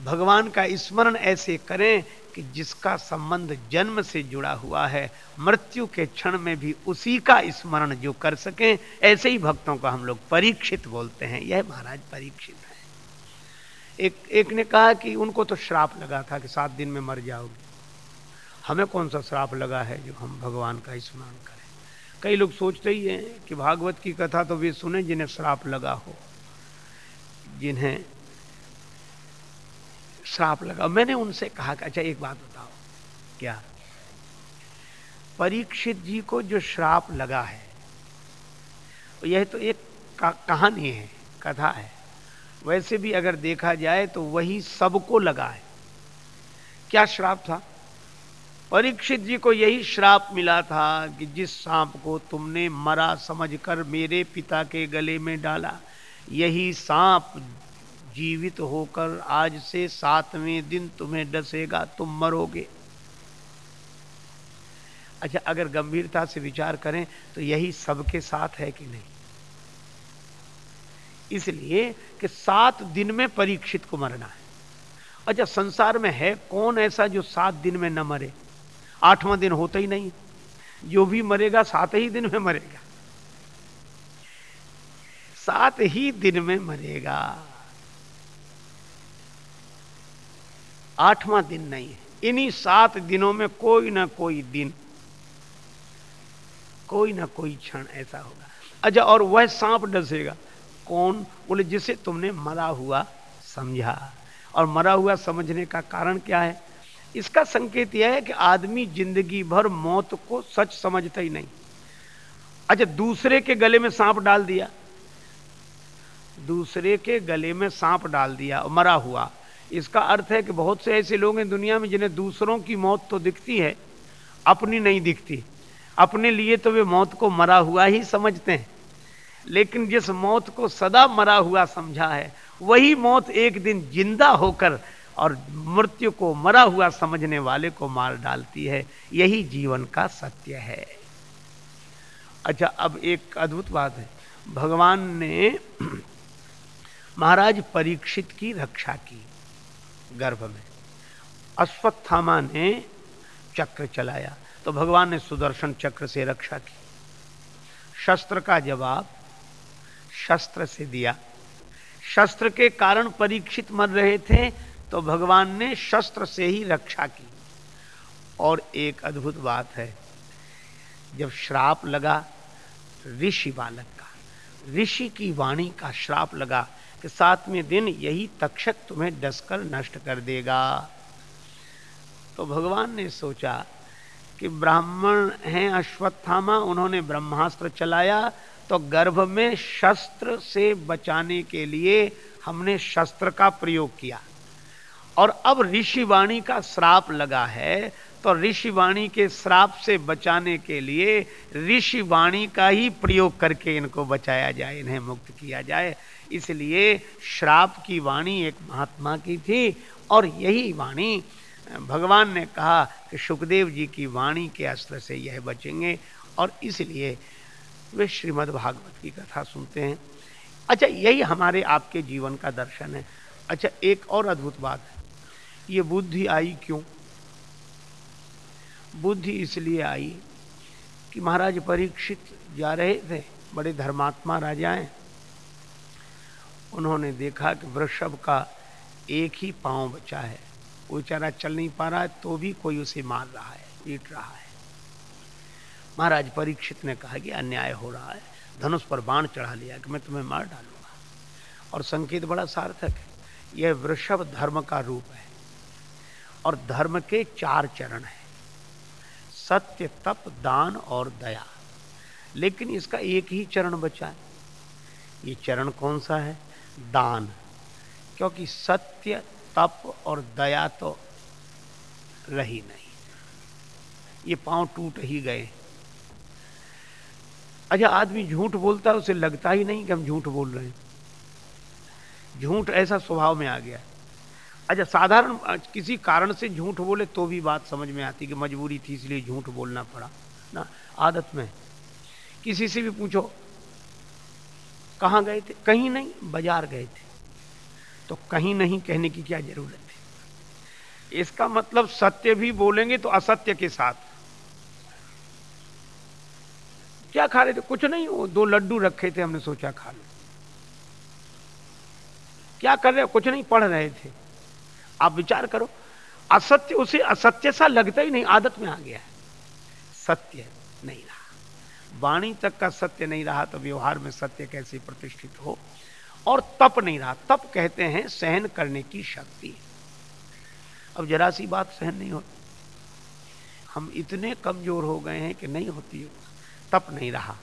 भगवान का स्मरण ऐसे करें कि जिसका संबंध जन्म से जुड़ा हुआ है, मृत्यु के क्षण में भी उसी का स्मरण जो कर सके, ऐसे ही भक्तों को हम लोग परीक्षित बोलते हैं। यह महाराज परीक्षित है। एक एक ने कहा कि उनको तो श्राप लगा था कि सात दिन में मर जाओगे। हमें कौन सा श्राप लगा है जो हम भगवान का स्मरण करें? कई लोग सोचते ही हैं कि भागवत की कथा तो वे सुने जिन्हें श्राप लगा हो, जिन्हें श्राप लगा। मैंने उनसे कहा अच्छा एक बात बताओ। क्या? परीक्षित जी को जो श्राप लगा है यह तो एक कहानी है, कथा है। वैसे भी अगर देखा जाए तो वही सबको लगा है। क्या श्राप था? परीक्षित जी को यही श्राप मिला था कि जिस सांप को तुमने मरा समझकर मेरे पिता के गले में डाला, यही सांप जीवित होकर आज से सातवें दिन तुम्हें डसेगा, तुम मरोगे। अच्छा अगर गंभीरता से विचार करें तो यही सबके साथ है कि नहीं? इसलिए कि सात दिन में परीक्षित को मरना है। अच्छा संसार में है कौन ऐसा जो सात दिन में न मरे? आठवां दिन होता ही नहीं। जो भी मरेगा, सात ही दिन में मरेगा। सात ही दिन में मरेगा। आठवां दिन नहीं है। इन्हीं सात दिनों में कोई ना कोई दिन, कोई ना कोई क्षण ऐसा होगा। अच्छा और वह सांप डसेगा। कौन? बोले, जिसे तुमने मरा हुआ समझा। और मरा हुआ समझने का कारण क्या है? इसका संकेत यह है कि आदमी ज़िंदगी भर मौत को सच समझता ही नहीं। अच्छा दूसरे के गले में सांप डाल दिया। दूसरे के गले में सांप डाल दिया, मरा हुआ। इसका अर्थ है कि बहुत से ऐसे लोग हैं दुनिया में जिन्हें दूसरों की मौत तो दिखती है, अपनी नहीं दिखती। अपने लिए तो वे मौत को मरा हुआ ही समझते हैं। लेकिन जिस मौत को सदा मरा हुआ समझा है, वही मौत एक दिन ज़िंदा होकर और मृत्यु को मरा हुआ समझने वाले को मार डालती है। यही जीवन का सत्य है। अच्छा अब एक अद्भुत बात है। भगवान ने महाराज परीक्षित की रक्षा की। गर्भ में। अश्वत्थामा ने चक्र चलाया तो भगवान ने सुदर्शन चक्र से रक्षा की। शस्त्र का जवाब शस्त्र से दिया। शस्त्र के कारण परीक्षित मर रहे थे तो भगवान ने शस्त्र से ही रक्षा की। और एक अद्भुत बात है, जब श्राप लगा, ऋषि बालक का, ऋषि की वाणी का श्राप लगा कि सातवें दिन यही तक्षक तुम्हें डसकर नष्ट कर देगा। तो भगवान ने सोचा कि ब्राह्मण हैं, अश्वत्थामा, उन्होंने ब्रह्मास्त्र चलाया तो गर्भ में शस्त्र से बचाने के लिए हमने शस्त्र का प्रयोग किया। और अब ऋषिवाणी का श्राप लगा है तो ऋषिवाणी के श्राप से बचाने के लिए ऋषिवाणी का ही प्रयोग करके इनको बचाया जाए, इन्हें मुक्त किया जाए। इसलिए श्राप की वाणी एक महात्मा की थी और यही वाणी, भगवान ने कहा कि सुखदेव जी की वाणी के अस्त्र से यह बचेंगे और इसलिए वे श्रीमद् भागवत की कथा सुनते हैं। अच्छा यही हमारे आपके जीवन का दर्शन है। अच्छा एक और अद्भुत बात, ये बुद्धि आई क्यों? बुद्धि इसलिए आई कि महाराज परीक्षित जा रहे थे, बड़े धर्मात्मा राजाएँ उन्होंने देखा कि वृषभ का एक ही पाँव बचा है। वो बेचारा चल नहीं पा रहा है तो भी कोई उसे मार रहा है, पीट रहा है। महाराज परीक्षित ने कहा कि अन्याय हो रहा है। धनुष पर बाण चढ़ा लिया कि मैं तुम्हें मार डालूँगा। और संकेत बड़ा सार्थक है। यह वृषभ धर्म का रूप है और धर्म के चार चरण हैं। सत्य, तप, दान और दया। लेकिन इसका एक ही चरण बचा है। ये चरण कौन सा है? दान। क्योंकि सत्य, तप और दया तो रही नहीं। ये पाँव टूट ही गए। अच्छा आदमी झूठ बोलता है, उसे लगता ही नहीं कि हम झूठ बोल रहे हैं। झूठ ऐसा स्वभाव में आ गया। अच्छा साधारण, किसी कारण से झूठ बोले तो भी बात समझ में आती कि मजबूरी थी, इसलिए झूठ बोलना पड़ा। ना, आदत में। किसी से भी पूछो कहाँ गए थे? कहीं नहीं, बाज़ार गए थे। तो कहीं नहीं कहने की क्या ज़रूरत है? इसका मतलब सत्य भी बोलेंगे तो असत्य के साथ। क्या खा रहे थे? कुछ नहीं, वो दो लड्डू रखे थे, हमने सोचा खा लो। क्या कर रहे कुछ नहीं, पढ़ रहे थे। आप विचार करो, असत्य, उसे असत्य सा लगता ही नहीं, आदत में आ गया है। सत्य नहीं रहा। वाणी तक का सत्य नहीं रहा तो व्यवहार में सत्य कैसे प्रतिष्ठित हो? और तप नहीं रहा। तप कहते हैं सहन करने की शक्ति। अब जरा सी बात सहन नहीं होती। हम इतने कमज़ोर हो गए हैं कि नहीं होती हो। तप नहीं रहा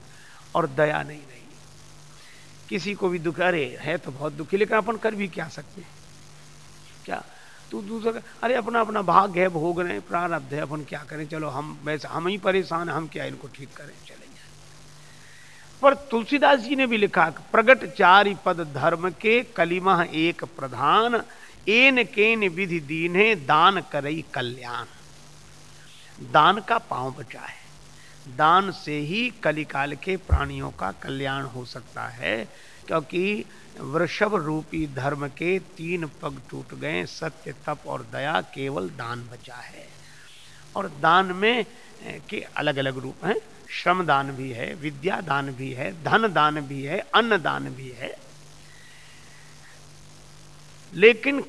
और दया नहीं रही। किसी को भी दुख, अरे, है तो बहुत दुखी, लेकिन अपन कर भी क्या सकते हैं? क्या? तू दूसरा अरे, अपना अपना भाग है, भोग रहे प्रारब्ध है, अपन क्या करें? चलो, हम, वैसे हम ही परेशान हम क्या इनको ठीक करें? पर तुलसीदास जी ने भी लिखा, प्रगट चारि पद धर्म के कलिमा एक प्रधान, एन केन विधि दीने दान करई कल्याण। दान का पाँव बचा है। दान से ही कलिकाल के प्राणियों का कल्याण हो सकता है, क्योंकि वृषभ रूपी धर्म के तीन पग टूट गए, सत्य, तप और दया केवल दान बचा है। और दान में के अलग अलग रूप हैं। श्रम दान भी है विद्या दान भी है धन दान भी है अन्न दान भी है। लेकिन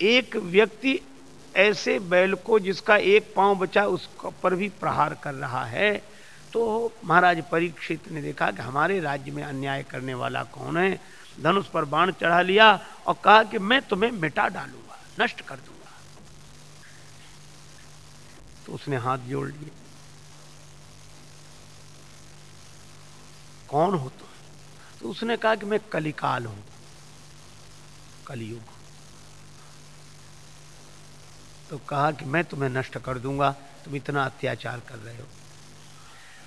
एक व्यक्ति ऐसे बैल को जिसका एक पाँव बचा उस पर भी प्रहार कर रहा है तो महाराज परीक्षित ने देखा कि हमारे राज्य में अन्याय करने वाला कौन है। धनुष पर बाण चढ़ा लिया और कहा कि मैं तुम्हें मिटा डालूँगा, नष्ट कर दूँगा। तो उसने हाथ जोड़ लिए। कौन हो तुम? तो उसने कहा कि मैं कलिकाल हूँ। कलयुग। तो कहा कि मैं तुम्हें नष्ट कर दूँगा, तुम इतना अत्याचार कर रहे हो।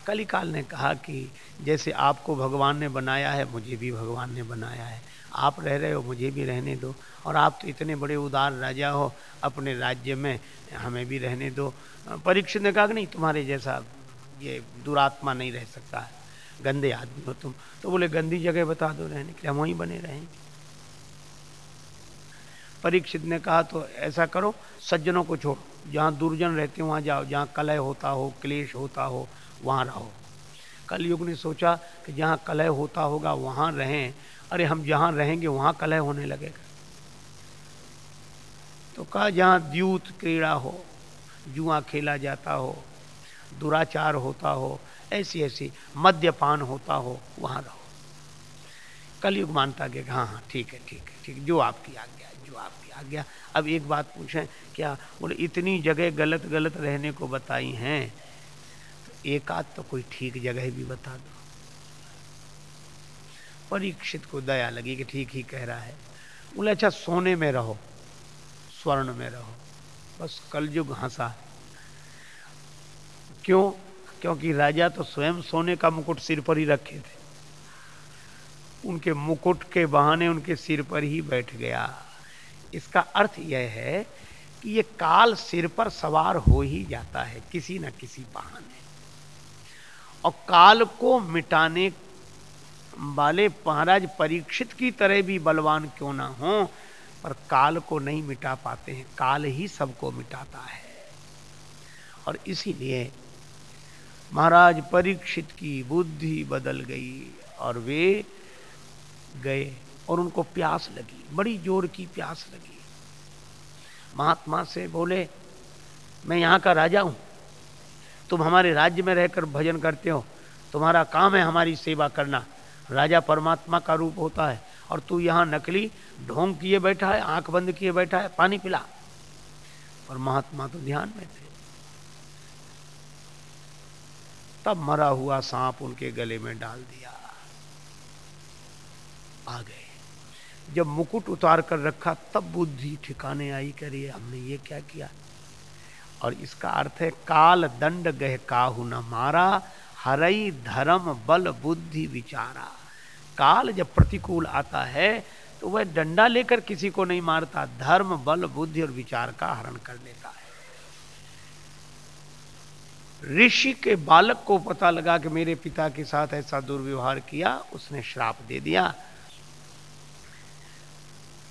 कलिकाल ने कहा कि जैसे आपको भगवान ने बनाया है, मुझे भी भगवान ने बनाया है। आप रह रहे हो, मुझे भी रहने दो। और आप तो इतने बड़े उदार राजा हो, अपने राज्य में हमें भी रहने दो। परीक्षित ने कहा कि नहीं, तुम्हारे जैसा ये दुरात्मा नहीं रह सकता। है गंदे आदमी हो तुम। तो बोले, गंदी जगह बता दो रहने के लिए, हम वहीं बने रहेंगे परीक्षित ने कहा तो ऐसा करो, सज्जनों को छोड़ो। जहाँ दुर्जन रहते हो, वहाँ जाओ। जहाँ कलह होता हो, क्लेश होता हो, वहाँ रहो। कलयुग ने सोचा कि जहाँ कलह होता होगा, वहाँ रहें। अरे, हम जहाँ रहेंगे, वहाँ कलह होने लगेगा। तो कहा, जहाँ द्यूत क्रीड़ा हो, जुआ खेला जाता हो, दुराचार होता हो ऐसी ऐसी मद्यपान होता हो, वहाँ रहो। कलयुग मानता गया हाँ हाँ ठीक है ठीक है, ठीक जो आपकी आज्ञा जो आपकी आज्ञा। अब एक बात पूछें, क्या बोले, इतनी जगह गलत गलत रहने को बताई हैं? तो एक आध तो कोई ठीक जगह भी बता दो। परीक्षित को दया लगी कि ठीक ही कह रहा है। बोले अच्छा सोने में रहो, स्वर्ण में रहो, बस कलयुग हंसा क्यों? क्योंकि राजा तो स्वयं सोने का मुकुट सिर पर ही रखे थे। उनके मुकुट के बहाने उनके सिर पर ही बैठ गया। इसका अर्थ यह है कि ये काल सिर पर सवार हो ही जाता है, किसी न किसी बहाने। और काल को मिटाने वाले महाराज परीक्षित की तरह भी बलवान क्यों ना हो, पर काल को नहीं मिटा पाते हैं। काल ही सबको मिटाता है। और इसीलिए महाराज परीक्षित की बुद्धि बदल गई और वे गए और उनको प्यास लगी, बड़ी ज़ोर की प्यास लगी। महात्मा से बोले, मैं यहाँ का राजा हूँ। तुम हमारे राज्य में रहकर भजन करते हो। तुम्हारा काम है हमारी सेवा करना। राजा परमात्मा का रूप होता है और तू यहाँ नकली ढोंग किए बैठा है, आँख बंद किए बैठा है, पानी पिला। और महात्मा तो ध्यान में थे। तब मरा हुआ सांप उनके गले में डाल दिया। आ गए। जब मुकुट उतार कर रखा, तब बुद्धि ठिकाने आई करिए हमने ये क्या किया? और इसका अर्थ है, काल दंड गह काहू न मारा, हरई धर्म बल बुद्धि विचारा। काल जब प्रतिकूल आता है तो वह डंडा लेकर किसी को नहीं मारता। धर्म, बल, बुद्धि और विचार का हरण कर लेता। ऋषि के बालक को पता लगा कि मेरे पिता के साथ ऐसा दुर्व्यवहार किया, उसने श्राप दे दिया।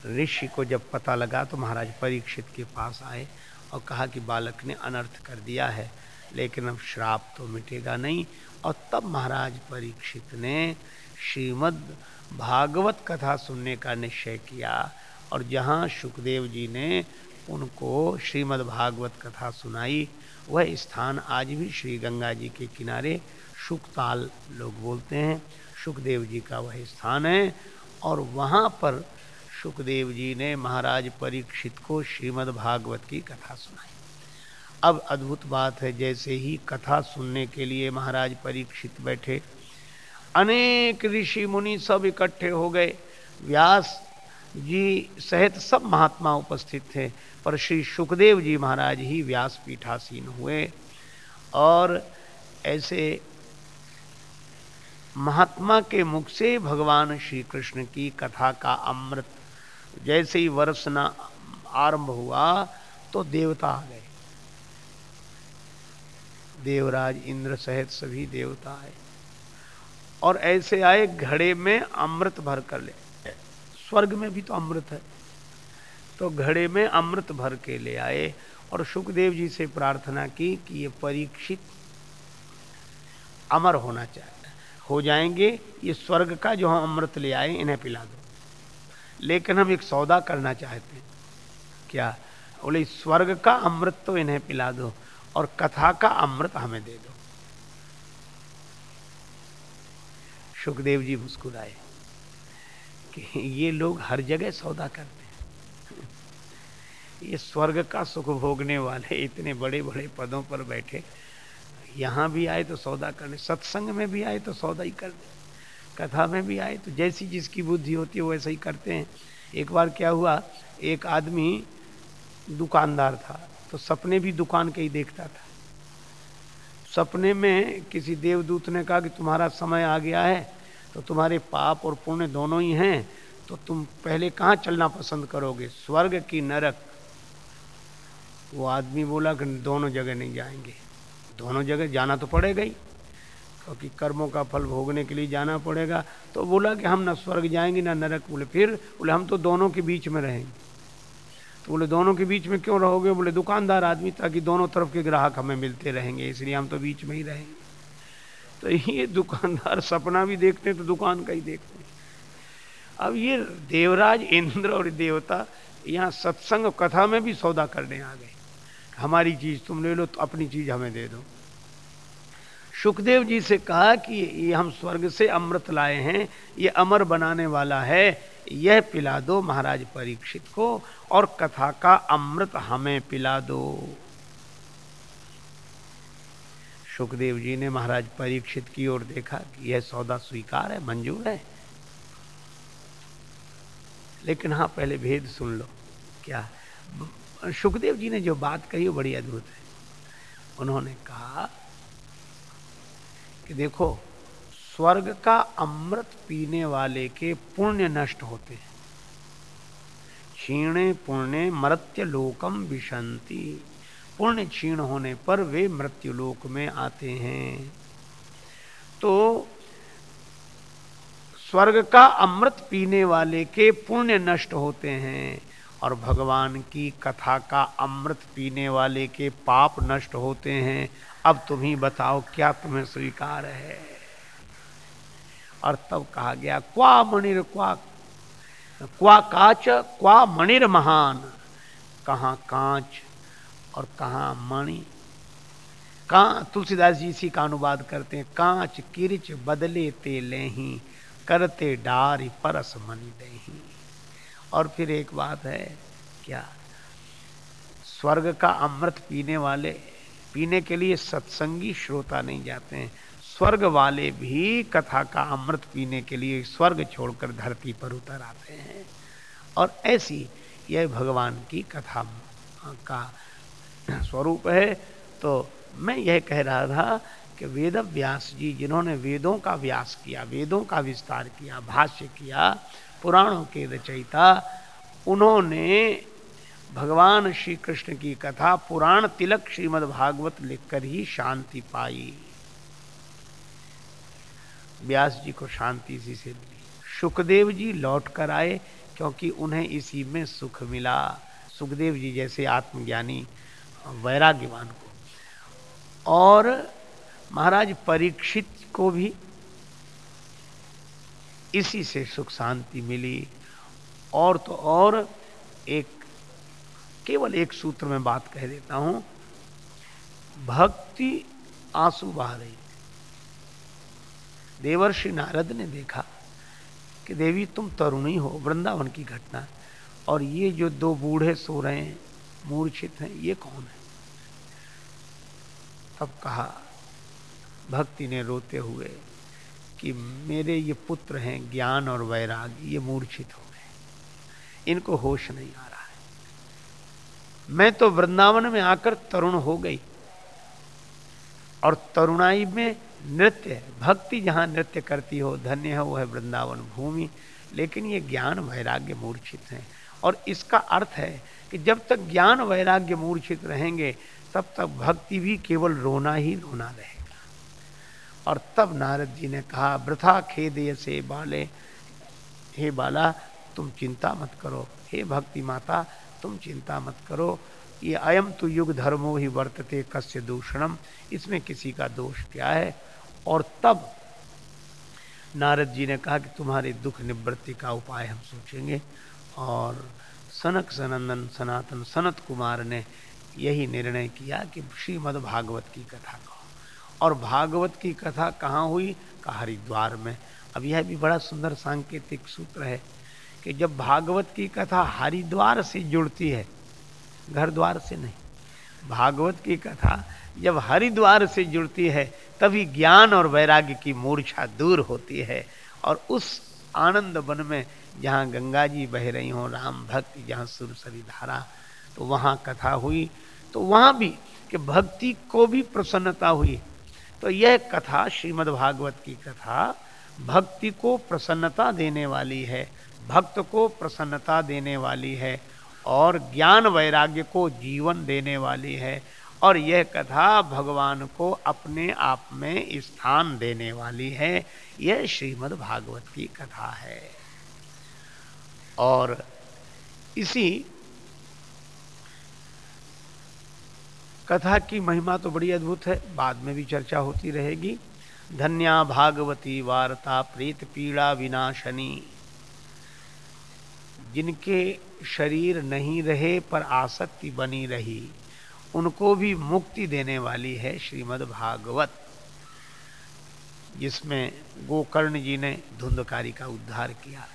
ऋषि को जब पता लगा तो महाराज परीक्षित के पास आए और कहा कि बालक ने अनर्थ कर दिया है, लेकिन अब श्राप तो मिटेगा नहीं। और तब महाराज परीक्षित ने श्रीमद् भागवत कथा सुनने का निश्चय किया और जहाँ सुखदेव जी ने उनको श्रीमद् भागवत कथा सुनाई। वह स्थान आज भी श्री गंगा जी के किनारे सुखताल लोग बोलते हैं। सुखदेव जी का वह स्थान है और वहाँ पर सुखदेव जी ने महाराज परीक्षित को श्रीमद् भागवत की कथा सुनाई। अब अद्भुत बात है, जैसे ही कथा सुनने के लिए महाराज परीक्षित बैठे। अनेक ऋषि मुनि सब इकट्ठे हो गए। व्यास जी, सहित सब महात्मा उपस्थित थे, पर श्री सुखदेव जी महाराज ही व्यास पीठासीन हुए। और ऐसे महात्मा के मुख से भगवान श्री कृष्ण की कथा का अमृत जैसे ही वर्षना आरंभ हुआ तो देवता आ गए। देवराज इंद्र सहित सभी देवता आए। और ऐसे आए, घड़े में अमृत भर कर ले। स्वर्ग में भी तो अमृत है। तो घड़े में अमृत भर के ले आए और सुखदेव जी से प्रार्थना की कि ये परीक्षित अमर होना चाहिए हो जाएँगे, ये स्वर्ग का जो हम अमृत ले आए, इन्हें पिला दो। लेकिन हम एक सौदा करना चाहते हैं। क्या? बोले, स्वर्ग का अमृत तो इन्हें पिला दो और कथा का अमृत हमें दे दो। सुखदेव जी मुस्कुराए। कि ये लोग हर जगह सौदा करते हैं। ये स्वर्ग का सुख भोगने वाले इतने बड़े बड़े पदों पर बैठे, यहाँ भी आए तो सौदा करने, सत्संग में भी आए तो सौदा ही कर दे, कथा में भी आए तो जैसी जिसकी बुद्धि होती है, वैसे ही करते हैं। एक बार क्या हुआ, एक आदमी दुकानदार था तो सपने भी दुकान के ही देखता था। सपने में किसी देवदूत ने कहा कि तुम्हारा समय आ गया है तो तुम्हारे पाप और पुण्य दोनों ही हैं तो तुम पहले कहाँ चलना पसंद करोगे? स्वर्ग की नरक। वो आदमी बोला कि दोनों जगह नहीं जाएँगे। दोनों जगह जाना तो पड़ेगा ही, क्योंकि कर्मों का फल भोगने के लिए जाना पड़ेगा। तो बोला कि हम ना स्वर्ग जाएँगे, ना नरक। बोले, फिर? बोले, हम तो दोनों के बीच में रहेंगे। तो बोले, दोनों के बीच में क्यों रहोगे? बोले, दुकानदार आदमी, ताकि दोनों तरफ़ के ग्राहक हमें मिलते रहेंगे, इसलिए हम तो बीच में ही रहेंगे। तो ये दुकानदार सपना भी देखते हैं तो दुकान का ही देखते हैं। अब ये देवराज इंद्र और देवता यहाँ सत्संग कथा में भी सौदा करने आ गए। हमारी चीज़ तुम ले लो तो अपनी चीज़ हमें दे दो। सुखदेव जी से कहा कि ये हम स्वर्ग से अमृत लाए हैं, ये अमर बनाने वाला है, यह पिला दो महाराज परीक्षित को, और कथा का अमृत हमें पिला दो। सुखदेव जी ने महाराज परीक्षित की ओर देखा कि यह सौदा स्वीकार है, मंजूर है। लेकिन हाँ पहले भेद सुन लो। क्या? सुखदेव जी ने जो बात कही वो बड़ी अद्भुत है। उन्होंने कहा कि देखो, स्वर्ग का अमृत पीने वाले के पुण्य नष्ट होते हैं। क्षीणे पुण्य मृत्य लोकम विशंति। पुण्य क्षीण होने पर वे मृत्यु लोक में आते हैं। तो स्वर्ग का अमृत पीने वाले के पुण्य नष्ट होते हैं और भगवान की कथा का अमृत पीने वाले के पाप नष्ट होते हैं। अब तुम ही बताओ, क्या तुम्हें स्वीकार है? और तब कहा गया, क्वा मणिर क्वा क्वा काच, क्वा मणिर महान, कहा कांच और कहा मणि? कहा तुलसीदास जी इसी का अनुवाद करते हैं? कांच किरिच बदले ते लेही, करते डारी परस मणि दही। और फिर एक बात है, क्या स्वर्ग का अमृत पीने वाले, पीने के लिए सत्संगी श्रोता नहीं जाते हैं? स्वर्ग वाले भी कथा का अमृत पीने के लिए स्वर्ग छोड़कर धरती पर उतर आते हैं। और ऐसी यह भगवान की कथा का स्वरूप है। तो मैं यह कह रहा था कि वेद व्यास जी, जिन्होंने वेदों का व्यास किया, वेदों का विस्तार किया, भाष्य किया, पुराणों के रचयिता, उन्होंने भगवान श्री कृष्ण की कथा पुराण तिलक श्रीमद् भागवत लिखकर ही शांति पाई। व्यास जी को शांति इसी से मिली सुखदेव जी लौट कर आए, क्योंकि उन्हें इसी में सुख मिला। सुखदेव जी जैसे आत्मज्ञानी वैराग्यवान को। और महाराज परीक्षित को भी इसी से सुख शांति मिली। और तो और एक, केवल एक सूत्र में बात कह देता हूँ, भक्ति आँसू बहा रही देवर्षि नारद ने देखा कि देवी तुम तरुणी हो, वृंदावन की घटना, और ये जो दो बूढ़े सो रहे हैं मूर्छित हैं, ये कौन है? तब कहा, भक्ति ने रोते हुए कि मेरे ये पुत्र हैं ज्ञान और वैराग, ये मूर्छित हो गए। इनको होश नहीं आ रहा है। मैं तो वृंदावन में आकर तरुण हो गई। और तरुणाई में नृत्य भक्ति जहाँ नृत्य करती हो, धन्य है, वो है वृंदावन भूमि। लेकिन ये ज्ञान, वैराग्य, मूर्छित हैं। और इसका अर्थ है कि जब तक ज्ञान वैराग्य मूर्छित रहेंगे, तब तक भक्ति भी केवल रोना ही रोना रहेगा। और तब नारद जी ने कहा, वृथा खेद से बाले, हे बाला, तुम चिंता मत करो। हे भक्ति माता, तुम चिंता मत करो। ये अयम तो युग धर्मो ही वर्तते कस्य दूषणम। इसमें किसी का दोष क्या है? और तब नारद जी ने कहा कि तुम्हारे दुख निवृत्ति का उपाय हम सोचेंगे। और सनक सनंदन सनातन सनत कुमार ने यही निर्णय किया कि श्रीमद् भागवत की कथा कहो। और भागवत की कथा कहाँ हुई? का हरिद्वार में। अब यह भी बड़ा सुंदर सांकेतिक सूत्र है कि जब भागवत की कथा हरिद्वार से जुड़ती है, घर द्वार से नहीं, भागवत की कथा जब हरिद्वार से जुड़ती है, तभी ज्ञान और वैराग्य की मूर्छा दूर होती है और उस आनंद वन में जहाँ गंगा जी बह रही हो, राम भक्त जहाँ सुरसरी धारा तो वहाँ कथा हुई। तो वहाँ भी कि भक्ति को भी प्रसन्नता हुई। तो यह कथा श्रीमद् भागवत की कथा, भक्ति को प्रसन्नता देने वाली है, भक्त को प्रसन्नता देने वाली है, और ज्ञान वैराग्य को जीवन देने वाली है, और यह कथा भगवान को अपने आप में स्थान देने वाली है। यह श्रीमद् भागवत की कथा है। और इसी कथा की महिमा तो बड़ी अद्भुत है। बाद में भी चर्चा होती रहेगी। धन्या भागवती वार्ता, प्रेत पीड़ा विनाशनी। जिनके शरीर नहीं रहे पर आसक्ति बनी रही, उनको भी मुक्ति देने वाली है श्रीमद् भागवत। जिसमें गोकर्ण जी ने धुंधकारी का उद्धार किया।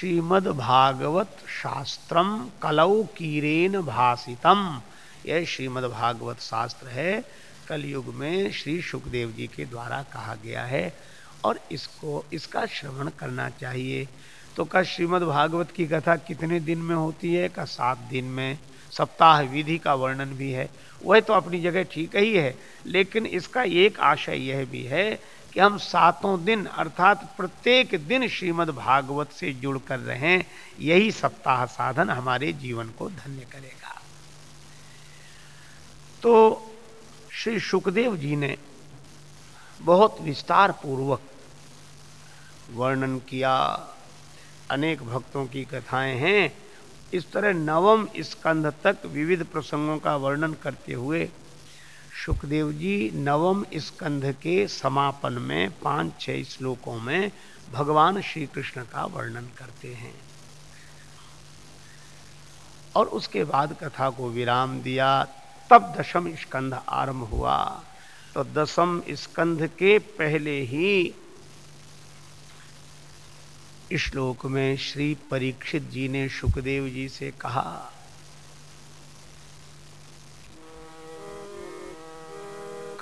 श्रीमद् भागवत शास्त्रम कलौ कीरेन भाषितम यह श्रीमद् भागवत शास्त्र है, कलयुग में श्री सुखदेव जी के द्वारा कहा गया है, और इसको, इसका श्रवण करना चाहिए। तो का श्रीमद् भागवत की कथा कितने दिन में होती है? का सात दिन में। सप्ताह विधि का वर्णन भी है। वह तो अपनी जगह ठीक ही है, लेकिन इसका एक आशय यह भी है कि हम सातों दिन, अर्थात प्रत्येक दिन श्रीमद् भागवत से जुड़ कर रहें, यही सप्ताह साधन हमारे जीवन को धन्य करेगा। तो श्री सुखदेव जी ने बहुत विस्तार पूर्वक वर्णन किया। अनेक भक्तों की कथाएँ हैं। इस तरह नवम स्कंध तक विविध प्रसंगों का वर्णन करते हुए सुखदेव जी, नवम स्कंध के समापन में पाँच, छह श्लोकों में भगवान श्री कृष्ण का वर्णन करते हैं। और उसके बाद कथा को विराम दिया, तब दशम स्कंध आरंभ हुआ। तो दसम स्कंध के पहले ही श्लोक में श्री परीक्षित जी ने सुखदेव जी से कहा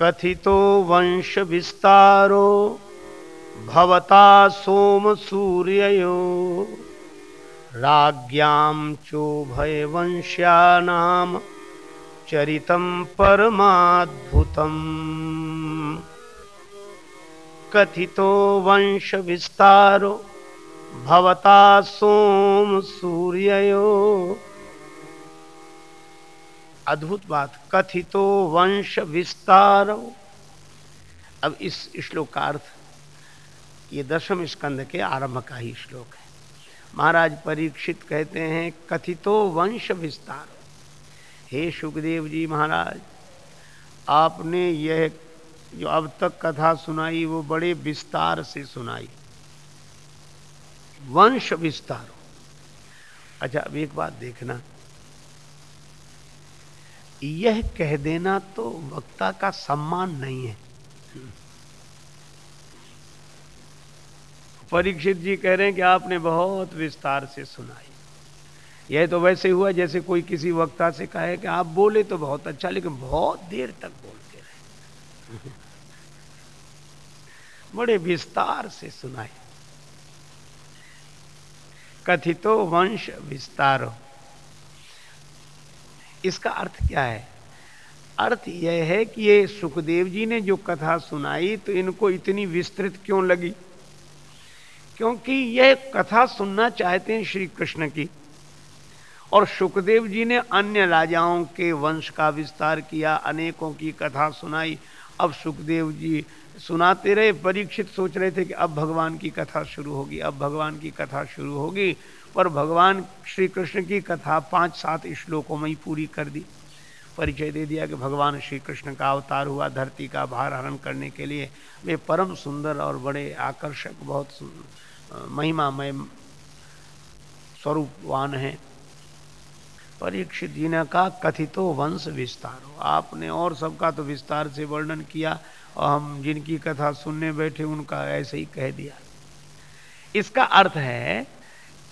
कथितो वंशविस्तारो भवता सोमसूर्ययो। राज्ञां चोभयवंश्यानां चरितं परमाद्भुतम्। कथितो वंशविस्तारो भवता सोमसूर्ययो। अद्भुत बात। कथितो वंश विस्तार। अब इस श्लोक का अर्थ, ये दशम स्कंद के आरंभ का ही श्लोक है। महाराज परीक्षित कहते हैं, कथितो वंश विस्तार। हे सुखदेव जी महाराज, आपने यह जो अब तक कथा सुनाई, वो बड़े विस्तार से सुनाई। वंश विस्तार। अच्छा अब एक बात देखना। यह कह देना तो वक्ता का सम्मान नहीं है। परीक्षित जी कह रहे हैं कि आपने बहुत विस्तार से सुनाई। यह तो वैसे हुआ जैसे कोई किसी वक्ता से कहे कि आप बोले तो बहुत अच्छा लेकिन बहुत देर तक बोलते रहे। बड़े विस्तार से सुनाई। कथितो वंश विस्तारो। इसका अर्थ क्या है? अर्थ यह है कि ये सुखदेव जी ने जो कथा सुनाई तो इनको इतनी विस्तृत क्यों लगी? क्योंकि यह कथा सुनना चाहते हैं श्री कृष्ण की। और सुखदेव जी ने अन्य राजाओं के वंश का विस्तार किया, अनेकों की कथा सुनाई। अब सुखदेव जी सुनाते रहे, परीक्षित सोच रहे थे कि अब भगवान की कथा शुरू होगी, अब भगवान की कथा शुरू होगी। पर भगवान श्री कृष्ण की कथा पाँच सात श्लोकों में ही पूरी कर दी। परिचय दे दिया कि भगवान श्री कृष्ण का अवतार हुआ, धरती का भार हरण करने के लिए वे परम सुंदर और बड़े आकर्षक, बहुत महिमामय स्वरूपवान हैं। परीक्षित जी ने कहा कथितो वंश विस्तार हो। आपने और सबका तो विस्तार से वर्णन किया, और हम जिनकी कथा सुनने बैठे उनका ऐसे ही कह दिया। इसका अर्थ है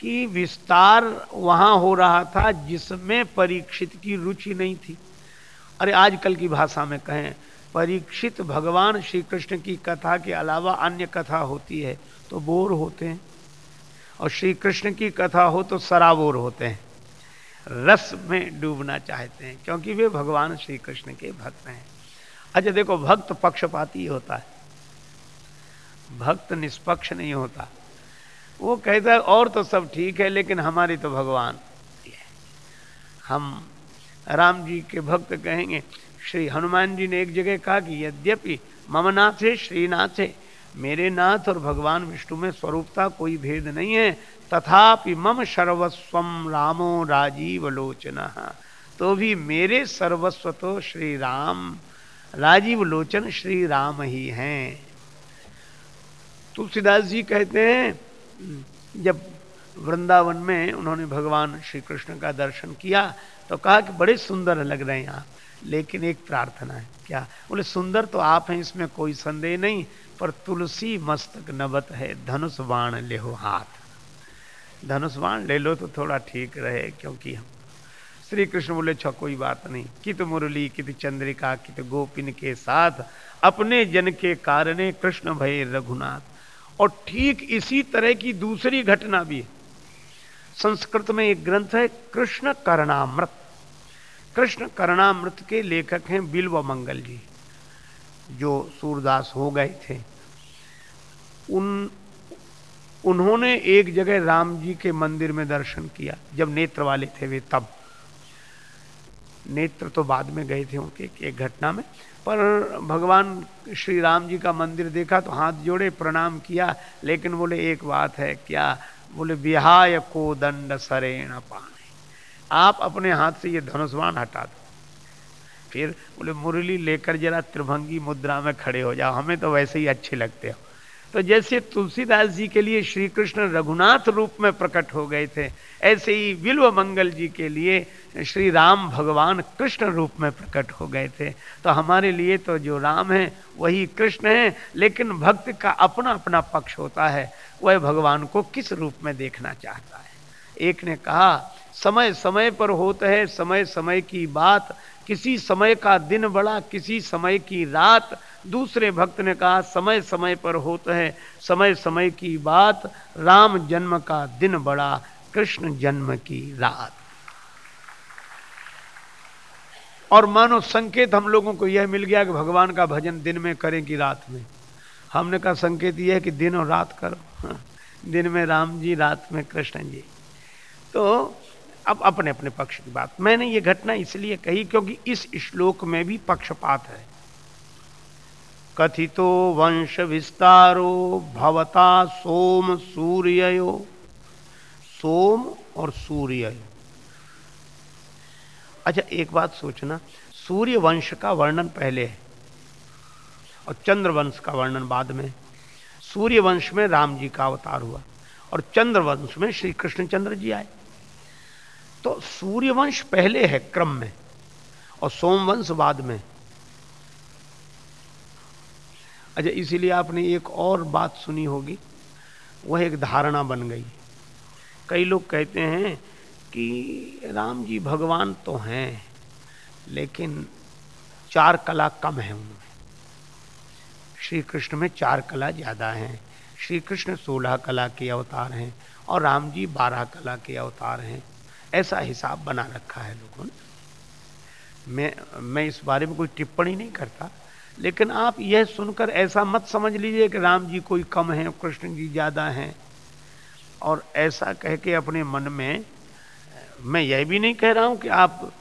कि विस्तार वहाँ हो रहा था जिसमें परीक्षित की रुचि नहीं थी। अरे, आजकल की भाषा में कहें, परीक्षित भगवान श्री कृष्ण की कथा के अलावा अन्य कथा होती है तो बोर होते हैं। और श्री कृष्ण की कथा हो तो सराबोर होते हैं। रस में डूबना चाहते हैं, क्योंकि वे भगवान श्री कृष्ण के भक्त हैं। अच्छा देखो, भक्त पक्षपाती होता है। भक्त निष्पक्ष नहीं होता। वो कहता है, और तो सब ठीक है, लेकिन हमारी तो भगवान हम राम जी के भक्त कहेंगे, श्री हनुमान जी ने एक जगह कहा कि यद्यपि मम नाथ है श्रीनाथ है मेरे नाथ और भगवान विष्णु में स्वरूपता कोई भेद नहीं है, तथापि मम सर्वस्वम रामो राजीव लोचना। तो भी मेरे सर्वस्व तो श्री राम, राजीव लोचन श्री राम ही हैं। तुलसीदास जी कहते हैं जब वृंदावन में उन्होंने भगवान श्री कृष्ण का दर्शन किया तो कहा कि बड़े सुंदर लग रहे हैं आप, लेकिन एक प्रार्थना है, क्या? बोले, सुंदर तो आप हैं, इसमें कोई संदेह नहीं, पर तुलसी मस्तक नबत है, धनुष बाण ले हो हाथ। धनुष बाण ले लो तो थोड़ा ठीक रहे, क्योंकि हम श्री कृष्ण बोले, छो, कोई बात नहीं, कित मुरली, कित चंद्रिका, कित गोपिन के साथ, अपने जन के कारण कृष्ण भय रघुनाथ। और ठीक इसी तरह की दूसरी घटना भी है। संस्कृत में एक ग्रंथ है, कृष्ण करणामृत। कृष्ण करणामृत के लेखक हैं बिल्व मंगल जी, जो सूरदास हो गए थे। उन, उन्होंने एक जगह राम जी के मंदिर में दर्शन किया, जब नेत्र वाले थे वे तब। नेत्र तो बाद में गए थे उनके एक घटना में, पर भगवान श्री राम जी का मंदिर देखा तो हाथ जोड़े, प्रणाम किया, लेकिन बोले, एक बात है क्या? बोले, विहाय को दंड सरेण पाने। आप अपने हाथ से ये धनुष्वान हटा दो। फिर बोले, मुरली लेकर जरा त्रिभंगी मुद्रा में खड़े हो जाओ, हमें तो वैसे ही अच्छे लगते हो। तो जैसे तुलसीदास जी के लिए श्री कृष्ण रघुनाथ रूप में प्रकट हो गए थे, ऐसे ही विल्व मंगल जी के लिए श्री राम भगवान कृष्ण रूप में प्रकट हो गए थे। तो हमारे लिए तो जो राम है, वही कृष्ण है, लेकिन भक्त का अपना अपना पक्ष होता है, वह भगवान को किस रूप में देखना चाहता है? एक ने कहा समय समय पर होता है समय समय की बात किसी समय का दिन बड़ा, किसी समय की रात। दूसरे भक्त ने कहा, समय समय पर होते हैं, समय समय की बात। राम जन्म का दिन बड़ा, कृष्ण जन्म की रात। और मानो संकेत हम लोगों को यह मिल गया कि भगवान का भजन दिन में करें कि रात में? हमने कहा, संकेत यह है कि दिन और रात करो। दिन में राम जी, रात में कृष्ण जी। तो अब अपने अपने पक्ष की बात। मैंने ये घटना इसलिए कही क्योंकि इस श्लोक में भी पक्षपात है। कथितो वंश विस्तारो भवता सोम सूर्यो सोम और सूर्य अच्छा एक बात सोचना। सूर्य वंश का वर्णन पहले है और चंद्र वंश का वर्णन बाद में। सूर्य वंश में राम जी का अवतार हुआ और चंद्र वंश में श्री कृष्णचंद्र जी आए। तो सूर्य वंश पहले है क्रम में और सोमवंश बाद में। अच्छा इसीलिए आपने एक और बात सुनी होगी, वह एक धारणा बन गई। कई लोग कहते हैं कि राम जी भगवान तो हैं, लेकिन चार कला कम है उनमें। श्री कृष्ण में चार कला ज़्यादा हैं। श्री कृष्ण सोलह कला के अवतार हैं और राम जी बारह कला के अवतार हैं। ऐसा हिसाब बना रखा है लोगों ने। मैं मैं इस बारे में कोई टिप्पणी नहीं करता, लेकिन आप यह सुनकर ऐसा मत समझ लीजिए कि राम जी कोई कम है, कृष्ण जी ज़्यादा हैं। और ऐसा कह के अपने मन में, मैं यह भी नहीं कह रहा हूँ कि आप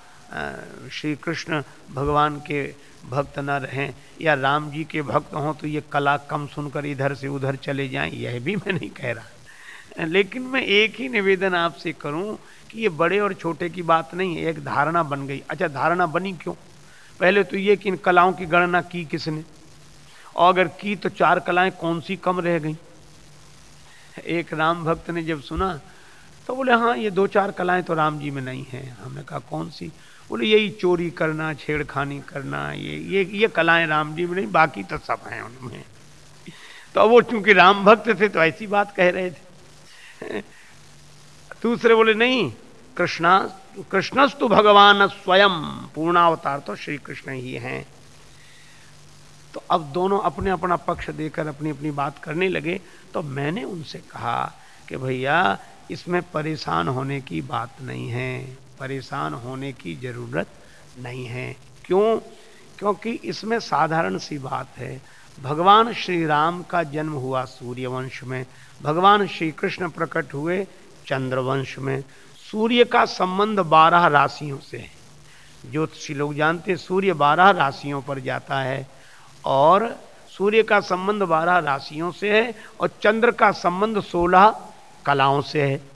श्री कृष्ण भगवान के भक्त न रहें या राम जी के भक्त हों तो ये कला कम सुनकर इधर से उधर चले जाएँ, यह भी मैं नहीं कह रहा। लेकिन मैं एक ही निवेदन आपसे करूँ कि ये बड़े और छोटे की बात नहीं है, एक धारणा बन गई। अच्छा धारणा बनी क्यों? पहले तो ये कि इन कलाओं की गणना की किसने? और अगर की तो चार कलाएँ कौन सी कम रह गई? एक राम भक्त ने जब सुना तो बोले हाँ ये दो चार कलाएँ तो राम जी में नहीं है। हमने कहा, कौन सी? बोले, यही चोरी करना, छेड़खानी करना, ये ये ये कलाएँ राम जी में नहीं, बाकी तो सब हैं उनमें। तो वो चूँकि राम भक्त थे तो ऐसी बात कह रहे थे। दूसरे बोले, नहीं, कृष्णा, कृष्णस्तु भगवान स्वयं, पूर्णावतार तो श्री कृष्ण ही हैं। तो अब दोनों अपने अपना पक्ष देकर अपनी अपनी बात करने लगे। तो मैंने उनसे कहा कि, भैया, इसमें परेशान होने की बात नहीं है। परेशान होने की ज़रूरत नहीं है। क्यों? क्योंकि इसमें साधारण सी बात है। भगवान श्री राम का जन्म हुआ सूर्यवंश में, भगवान श्री कृष्ण प्रकट हुए चंद्रवंश में। सूर्य का संबंध बारह राशियों से है। ज्योतिषी लोग जानते सूर्य बारह राशियों पर जाता है और सूर्य का संबंध बारह राशियों से है और चंद्र का संबंध सोलह कलाओं से है।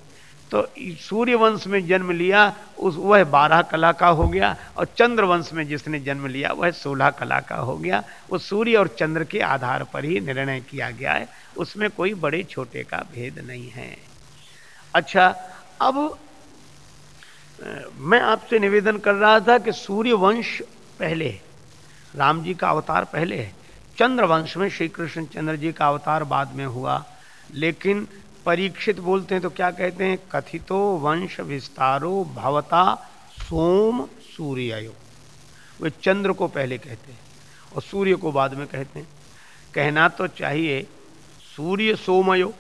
तो सूर्य वंश में जन्म लिया, उस, वह बारह कला का हो गया, और चंद्र वंश में जिसने जन्म लिया, वह सोलह कला का हो गया। वो सूर्य और चंद्र के आधार पर ही निर्णय किया गया है। उसमें कोई बड़े छोटे का भेद नहीं है। अच्छा अब मैं आपसे निवेदन कर रहा था कि सूर्य वंश पहले है, राम जी का अवतार पहले है। चंद्र वंश में श्री कृष्ण चंद्र जी का अवतार बाद में हुआ, लेकिन परीक्षित बोलते हैं तो क्या कहते हैं? कथितो वंश विस्तारो भवता सोम सूर्यो वे चंद्र को पहले कहते हैं और सूर्य को बाद में कहते हैं। कहना तो चाहिए, सूर्य सोमयो।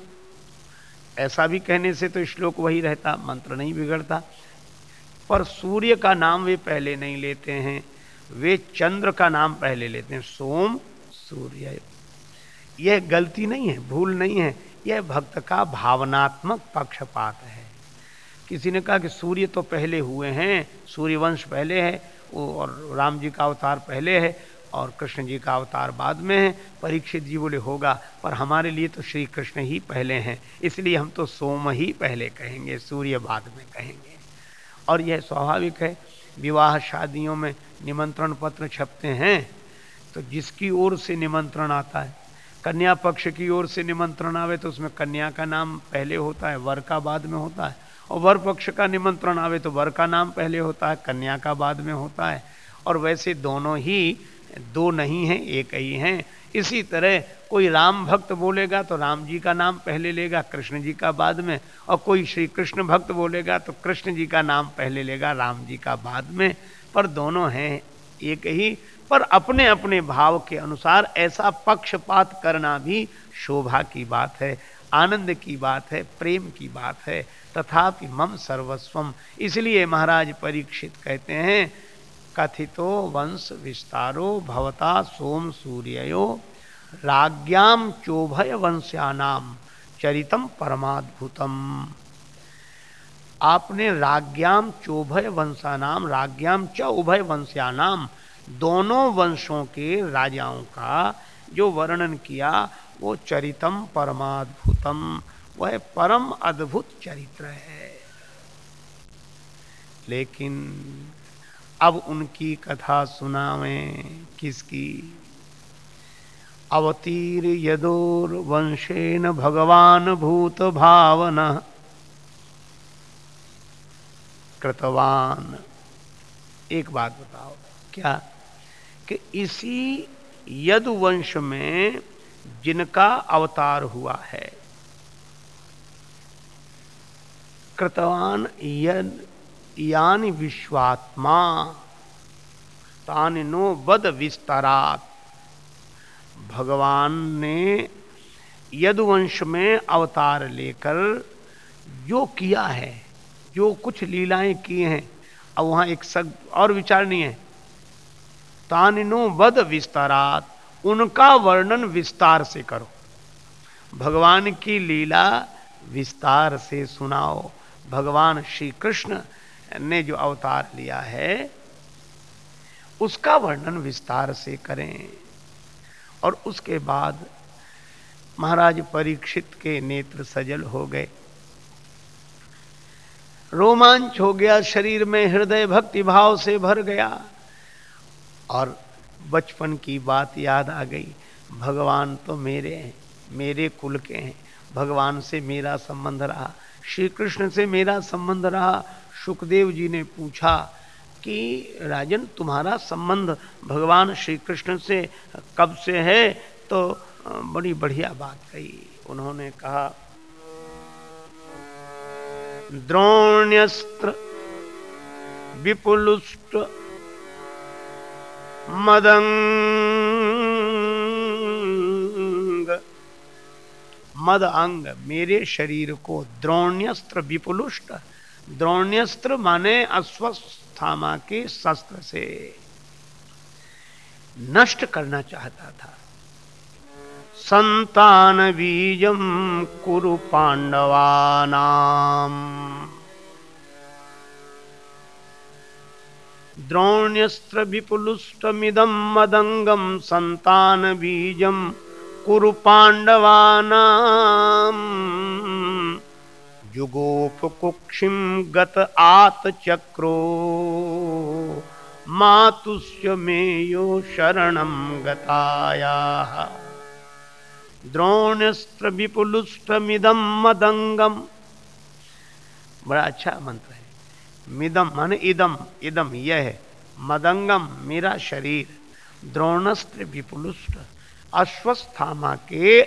ऐसा भी कहने से तो श्लोक वही रहता, मंत्र नहीं बिगड़ता। पर सूर्य का नाम वे पहले नहीं लेते हैं, वे चंद्र का नाम पहले लेते हैं, सोम सूर्य यह गलती नहीं है, भूल नहीं है। यह भक्त का भावनात्मक पक्षपात है। किसी ने कहा कि सूर्य तो पहले हुए हैं, सूर्यवंश पहले है और राम जी का अवतार पहले है और कृष्ण जी का अवतार बाद में है, परीक्षित जी बोले, होगा, पर हमारे लिए तो श्री कृष्ण ही पहले हैं, इसलिए हम तो सोम ही पहले कहेंगे, सूर्य बाद में कहेंगे। और यह स्वाभाविक है, विवाह शादियों में निमंत्रण पत्र छपते हैं तो जिसकी ओर से निमंत्रण आता है कन्या पक्ष की ओर से निमंत्रण आवे तो उसमें कन्या का नाम पहले होता है, वर का बाद में होता है। और वर पक्ष का निमंत्रण आवे तो वर का नाम पहले होता है, कन्या का बाद में होता है। और वैसे दोनों ही, दो नहीं हैं, एक ही हैं। इसी तरह कोई राम भक्त बोलेगा तो राम जी का नाम पहले लेगा, कृष्ण जी का बाद में। और कोई श्री कृष्ण भक्त बोलेगा तो कृष्ण जी का नाम पहले लेगा, राम जी का बाद में। पर दोनों हैं, एक ही। पर अपने अपने भाव के अनुसार ऐसा पक्षपात करना भी शोभा की बात है, आनंद की बात है, प्रेम की बात है, तथापि मम सर्वस्वम। इसलिए महाराज परीक्षित कहते हैं, कथितो वंश विस्तारो भवता सोम सूर्यो राज्ञाम चोभय वंश्यानाम चरितम परमाद्भुतम। आपने राज्ञाम चोभय वंशानाम राज्ञाम च उभय वंश्यानाम दोनों वंशों के राजाओं का जो वर्णन किया, वो चरितम परमाद्भुतम। वह परम अद्भुत चरित्र है। लेकिन अब उनकी कथा सुनावें किसकी? अवतीर यदोर वंशेन भगवान भूत भावना। कृतवान, एक बात बताओ, क्या कि इसी यदुवंश में जिनका अवतार हुआ है। कृतवान यद, यानी विश्वात्मा, तान नो बद विस्तारात। भगवान ने यदुवंश में अवतार लेकर जो किया है, जो कुछ लीलाएँ किए हैं, अब वहाँ एक सग, और विचारणीय है। तानिनो वद विस्तारात, उनका वर्णन विस्तार से करो। भगवान की लीला विस्तार से सुनाओ। भगवान श्री कृष्ण ने जो अवतार लिया है, उसका वर्णन विस्तार से करें। और उसके बाद महाराज परीक्षित के नेत्र सजल हो गए। रोमांच हो गया, शरीर में हृदय भक्ति भाव से भर गया। और बचपन की बात याद आ गई। भगवान तो मेरे हैं, मेरे कुल के हैं। भगवान से मेरा संबंध रहा श्री कृष्ण से मेरा संबंध रहा। सुखदेव जी ने पूछा कि, राजन, तुम्हारा संबंध भगवान श्री कृष्ण से कब से है? तो बड़ी बढ़िया बात कही। उन्होंने कहा, द्रोण्यस्त्र, विपुलुष्ट मदंग। मद अंग मेरे शरीर को द्रोण्यस्त्र विपुलुष्ट। द्रोण्यस्त्र माने अश्वस्थामा के शस्त्र से। नष्ट करना चाहता था। संतान बीजम कुरु पांडवानाम द्रोण्यस्त्र विपुलुष्टमिदम मदंगम संतान बीजम कुरु पांडवानाम जुगोपकुक्षिम गत आत चक्रो मातुष्य मेयो शरणम गताया। द्रोणस्त्र विपुलुष्टमिदम मदंगम बड़ा अच्छा मंत्र है। मिदम, मान इदम इदम यह है। मदंगम मेरा शरीर, द्रोणस्त्र विपुलुष्ट, अश्वस्थामा के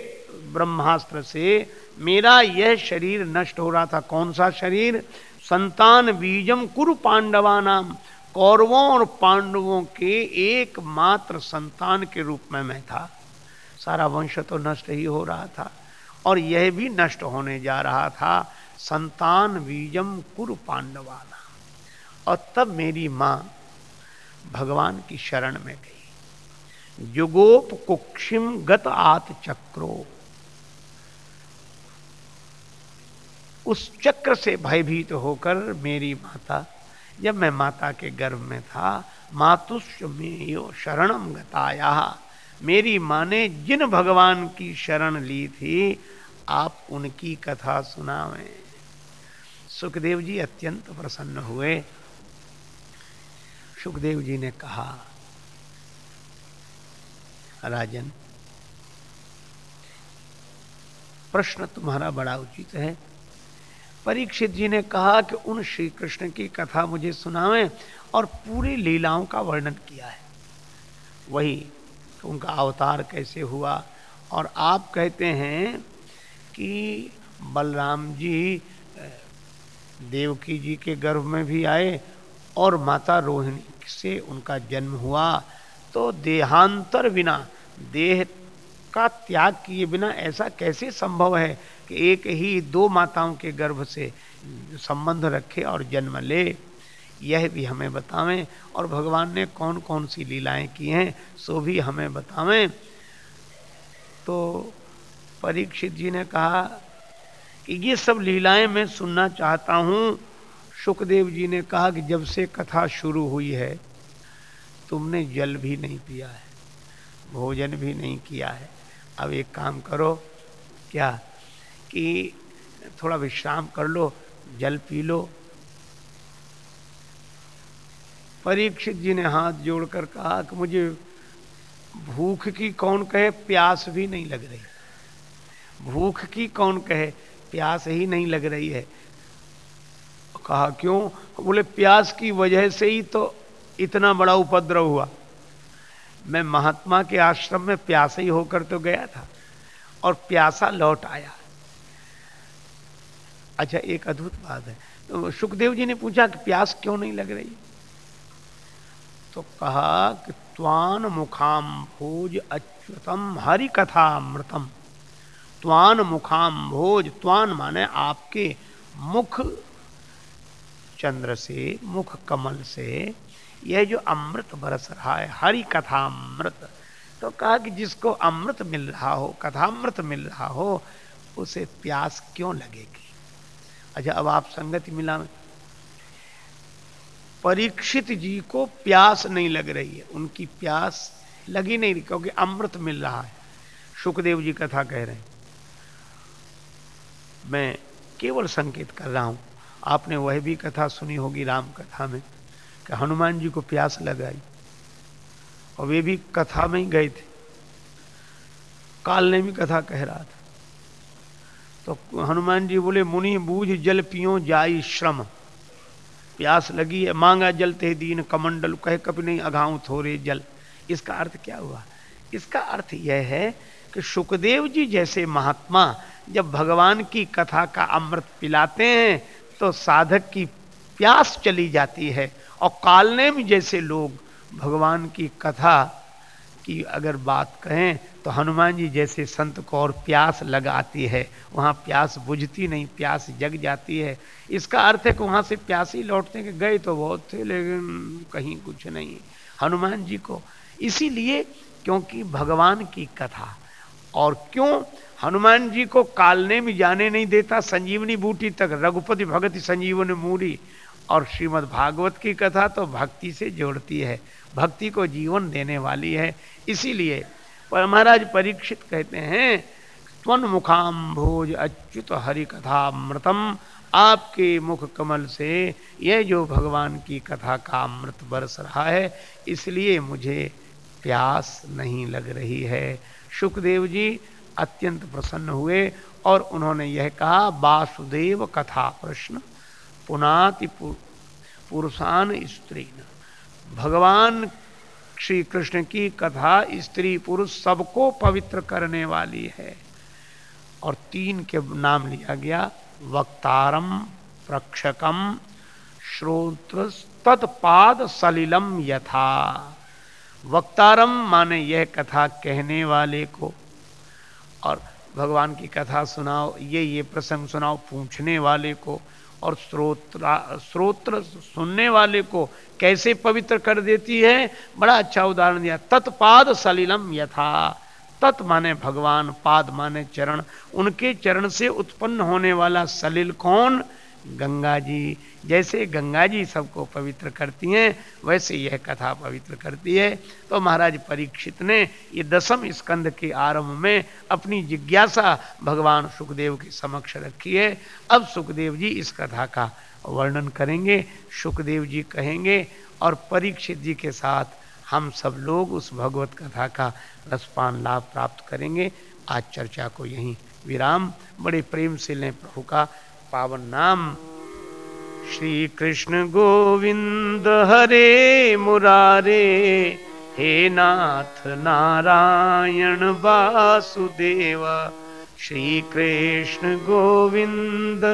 ब्रह्मास्त्र से मेरा यह शरीर नष्ट हो रहा था। कौन सा शरीर? संतान बीजम कुरु पांडवा नाम कौरवों और पांडवों के एकमात्र संतान के रूप में मैं था। सारा वंश तो नष्ट ही हो रहा था और यह भी नष्ट होने जा रहा था। संतान बीजम कुरु पांडवाना और तब मेरी माँ भगवान की शरण में गई। युगोप कुक्षिम गत आत चक्रो। उस चक्र से भयभीत तो होकर मेरी माता, जब मैं माता के गर्भ में था, मातुष्य में यो शरणम गताया। मेरी माँ ने जिन भगवान की शरण ली थी, आप उनकी कथा सुनावें। सुखदेव जी अत्यंत प्रसन्न हुए। सुखदेव जी ने कहा, राजन, प्रश्न तुम्हारा बड़ा उचित है। परीक्षित जी ने कहा कि उन श्री कृष्ण की कथा मुझे सुनावें और पूरी लीलाओं का वर्णन किया है। वही तो उनका अवतार कैसे हुआ और आप कहते हैं कि बलराम जी देवकी जी के गर्भ में भी आए और माता रोहिणी से उनका जन्म हुआ तो देहांतर बिना, देह का त्याग किए बिना ऐसा कैसे संभव है कि एक ही दो माताओं के गर्भ से संबंध रखे और जन्म ले? यह भी हमें बतावें। और भगवान ने कौन कौन सी लीलाएँ की हैं, सो भी हमें बतावें। तो परीक्षित जी ने कहा कि ये सब लीलाएँ मैं सुनना चाहता हूँ। सुखदेव जी ने कहा कि जब से कथा शुरू हुई है, तुमने जल भी नहीं पिया है, भोजन भी नहीं किया है। अब एक काम करो, क्या, कि थोड़ा विश्राम कर लो, जल पी लो। परीक्षित जी ने हाथ जोड़कर कहा कि मुझे भूख की कौन कहे, प्यास भी नहीं लग रही। भूख की कौन कहे, प्यास ही नहीं लग रही है। कहा, क्यों? बोले, प्यास की वजह से ही तो इतना बड़ा उपद्रव हुआ। मैं महात्मा के आश्रम में प्यासा ही होकर तो गया था और प्यासा लौट आया। अच्छा एक अद्भुत बात है। तो सुखदेव जी ने पूछा कि प्यास क्यों नहीं लग रही? तो कहा कि त्वान मुखाम भोज अच्युतम हरि कथा अमृतम त्वान मुखाम भोज, त्वान माने आपके मुख चंद्र से, मुख कमल से यह जो अमृत बरस रहा है, हरि कथा अमृत। तो कहा कि जिसको अमृत मिल रहा हो कथामृत मिल रहा हो, उसे प्यास क्यों लगेगी? अच्छा अब आप संगति मिला परीक्षित जी को प्यास नहीं लग रही है, उनकी प्यास लगी नहीं रही क्योंकि अमृत मिल रहा है। सुखदेव जी कथा कह रहे हैं। मैं केवल संकेत कर रहा हूँ आपने वह भी कथा सुनी होगी राम कथा में कि हनुमान जी को प्यास लगाई और वे भी कथा में ही गए थे। काल ने भी कथा कह रहा था। तो हनुमान जी बोले, मुनि, बूझ जल पियो जाई श्रम। प्यास लगी है, मांगा जलते दीन, कमंडल कहे कभी नहीं अघाऊ थोरे जल। इसका अर्थ क्या हुआ? इसका अर्थ यह है कि सुखदेव जी जैसे महात्मा जब भगवान की कथा का अमृत पिलाते हैं तो साधक की प्यास चली जाती है और कालनेम जैसे लोग भगवान की कथा की अगर बात कहें तो हनुमान जी जैसे संत को और प्यास लगाती है, वहाँ प्यास बुझती नहीं, प्यास जग जाती है। इसका अर्थ है कि वहाँ से प्यासी लौटते कि गए तो बहुत थे, लेकिन कहीं कुछ नहीं। हनुमान जी को इसीलिए क्योंकि भगवान की कथा और क्यों हनुमान जी को कालने में जाने नहीं देता, संजीवनी बूटी तक रघुपति भगत संजीवन मूरी और श्रीमद् भागवत की कथा तो भक्ति से जोड़ती है, भक्ति को जीवन देने वाली है। इसीलिए पर महाराज परीक्षित कहते हैं, त्वन मुखाम भोज अच्युत हरि कथा मृतम आपके मुख कमल से यह जो भगवान की कथा का अमृत बरस रहा है, इसलिए मुझे प्यास नहीं लग रही है। सुखदेव जी अत्यंत प्रसन्न हुए और उन्होंने यह कहा, वासुदेव कथा प्रश्न, पुनाति पुरुषान स्त्री भगवान श्री कृष्ण की कथा, स्त्री पुरुष सबको पवित्र करने वाली है। और तीन के नाम लिया गया वक्तारम प्रक्षकम श्रोत्र तत्पाद सलिलम यथा। वक्तारम माने यह कथा कहने वाले को और भगवान की कथा सुनाओ, ये ये प्रसंग सुनाओ पूछने वाले को और स्रोत्र स्रोत्र सुनने वाले को कैसे पवित्र कर देती है? बड़ा अच्छा उदाहरण दिया, तत्पाद सलिलम यथा। तत् माने भगवान, पाद माने चरण। उनके चरण से उत्पन्न होने वाला सलिल कौन? गंगा जी, जैसे गंगा जी सबको पवित्र करती हैं, वैसे यह कथा पवित्र करती है। तो महाराज परीक्षित ने ये दसम स्कंद के आरंभ में अपनी जिज्ञासा भगवान सुखदेव के समक्ष रखी है। अब सुखदेव जी इस कथा का वर्णन करेंगे, सुखदेव जी कहेंगे, और परीक्षित जी के साथ हम सब लोग उस भगवत कथा का रसपान लाभ प्राप्त करेंगे। आज चर्चा को यहीं विराम। बड़े प्रेम से लें प्रभु का पावन नाम श्री कृष्ण गोविंद हरे मुरारे, हे नाथ नारायण वासुदेव। श्री कृष्ण गोविंद।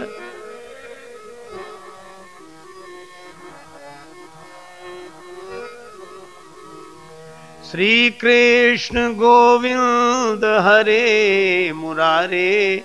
श्री कृष्ण गोविंद हरे मुरारे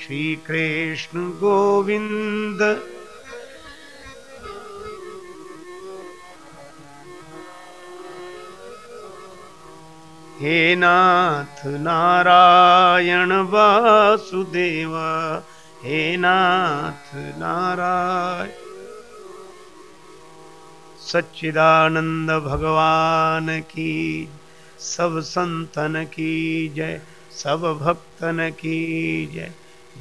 श्री कृष्ण गोविंद। हे नाथ नारायण वासुदेव, हे नाथ नारायण सच्चिदानंद भगवान की सब संतन की जय, सब भक्तन की जय।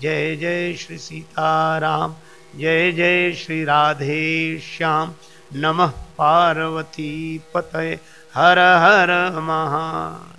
जय जय श्री सीताराम, जय जय श्री राधे श्याम। नमः पार्वती पतये, हर हर महादेव।